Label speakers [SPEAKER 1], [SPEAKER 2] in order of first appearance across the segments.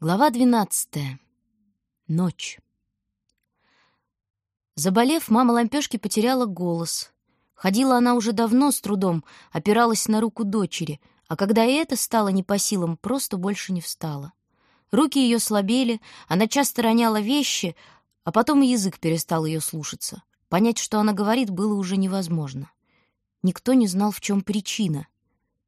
[SPEAKER 1] Глава двенадцатая. Ночь. Заболев, мама лампёшки потеряла голос. Ходила она уже давно с трудом, опиралась на руку дочери, а когда и это стало не по силам, просто больше не встала. Руки ее слабели, она часто роняла вещи, а потом и язык перестал ее слушаться. Понять, что она говорит, было уже невозможно. Никто не знал, в чем причина.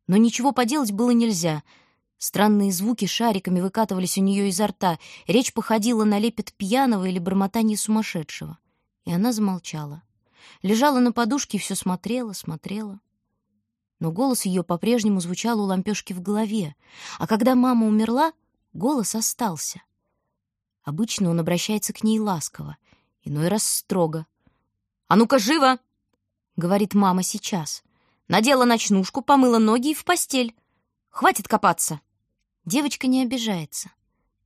[SPEAKER 1] Но ничего поделать было нельзя — Странные звуки шариками выкатывались у нее изо рта, речь походила на лепет пьяного или бормотание сумасшедшего. И она замолчала. Лежала на подушке и все смотрела, смотрела. Но голос ее по-прежнему звучал у лампешки в голове, а когда мама умерла, голос остался. Обычно он обращается к ней ласково, иной раз строго. «А ну-ка, живо!» — говорит мама сейчас. Надела ночнушку, помыла ноги и в постель. Хватит копаться. Девочка не обижается.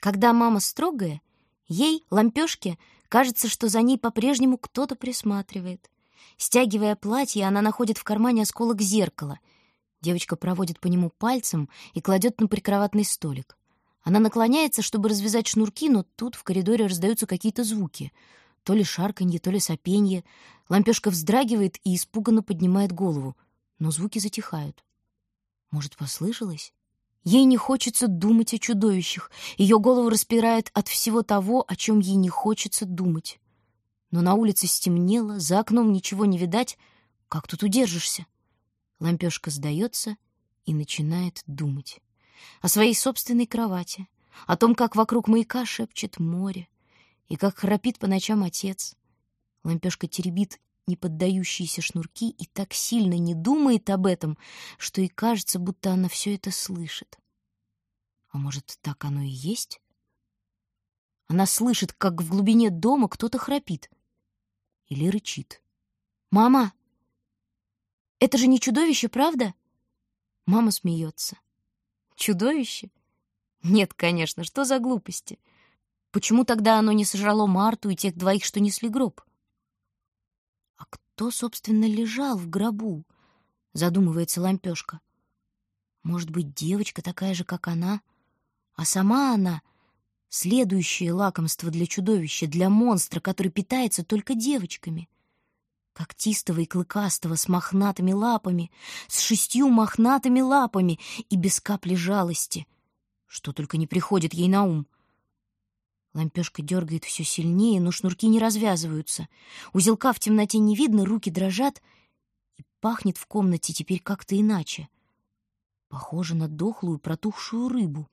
[SPEAKER 1] Когда мама строгая, ей, лампёшке, кажется, что за ней по-прежнему кто-то присматривает. Стягивая платье, она находит в кармане осколок зеркала. Девочка проводит по нему пальцем и кладет на прикроватный столик. Она наклоняется, чтобы развязать шнурки, но тут в коридоре раздаются какие-то звуки. То ли шарканье, то ли сопенье. Лампёшка вздрагивает и испуганно поднимает голову, но звуки затихают. Может, послышалось? Ей не хочется думать о чудовищах. Ее голову распирает от всего того, о чем ей не хочется думать. Но на улице стемнело, за окном ничего не видать. Как тут удержишься? Лампешка сдается и начинает думать. О своей собственной кровати, о том, как вокруг маяка шепчет море, и как храпит по ночам отец. Лампешка теребит неподдающиеся шнурки и так сильно не думает об этом, что и кажется, будто она все это слышит. А может, так оно и есть? Она слышит, как в глубине дома кто-то храпит или рычит. «Мама! Это же не чудовище, правда?» Мама смеется. «Чудовище? Нет, конечно, что за глупости? Почему тогда оно не сожрало Марту и тех двоих, что несли гроб?» Кто, собственно, лежал в гробу? Задумывается лампешка. Может быть, девочка такая же, как она, а сама она — следующее лакомство для чудовища, для монстра, который питается только девочками. Когтистого и клыкастого с мохнатыми лапами, с шестью мохнатыми лапами и без капли жалости. Что только не приходит ей на ум. Лампешка дергает все сильнее, но шнурки не развязываются. Узелка в темноте не видно, руки дрожат, и пахнет в комнате теперь как-то иначе. Похоже на дохлую протухшую рыбу.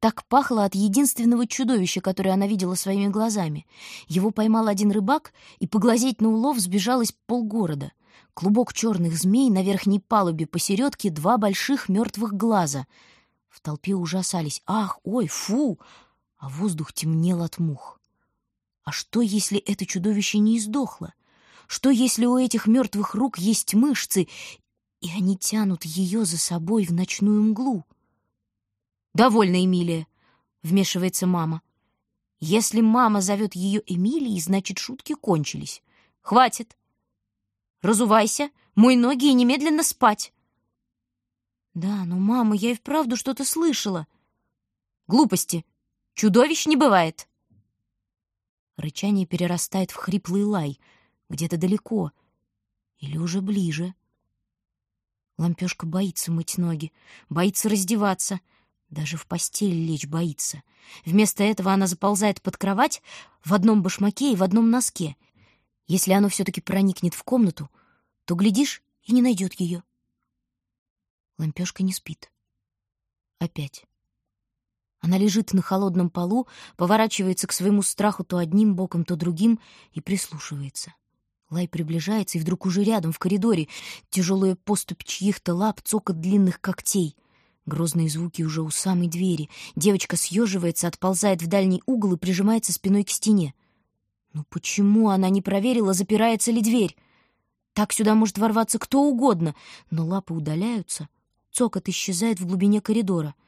[SPEAKER 1] Так пахло от единственного чудовища, которое она видела своими глазами. Его поймал один рыбак, и поглазеть на улов сбежалось полгорода. Клубок черных змей на верхней палубе посередке два больших мертвых глаза. В толпе ужасались. «Ах, ой, фу!» А воздух темнел от мух. А что, если это чудовище не издохло? Что, если у этих мертвых рук есть мышцы, и они тянут ее за собой в ночную мглу? «Довольно, Эмилия», — вмешивается мама. «Если мама зовет ее Эмилией, значит, шутки кончились. Хватит. Разувайся, мой ноги и немедленно спать». «Да, но, мама, я и вправду что-то слышала». «Глупости. Чудовищ не бывает!» Рычание перерастает в хриплый лай, где-то далеко или уже ближе. Лампёшка боится мыть ноги, боится раздеваться, даже в постель лечь боится. Вместо этого она заползает под кровать в одном башмаке и в одном носке. Если оно все-таки проникнет в комнату, то, глядишь, и не найдет ее. Лампёшка не спит. Опять. Она лежит на холодном полу, поворачивается к своему страху то одним боком, то другим и прислушивается. Лай приближается, и вдруг уже рядом, в коридоре, тяжелая поступь чьих-то лап, цокот длинных когтей. Грозные звуки уже у самой двери. Девочка съеживается, отползает в дальний угол и прижимается спиной к стене. Ну почему она не проверила, запирается ли дверь? Так сюда может ворваться кто угодно, но лапы удаляются, цокот исчезает в глубине коридора —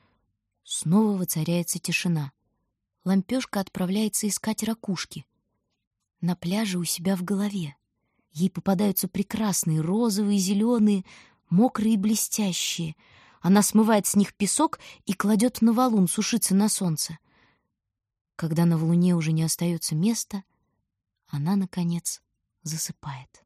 [SPEAKER 1] Снова воцаряется тишина. Лампёшка отправляется искать ракушки. На пляже у себя в голове. Ей попадаются прекрасные розовые, зеленые, мокрые и блестящие. Она смывает с них песок и кладет на валун сушиться на солнце. Когда на Луне уже не остается места, она, наконец, засыпает.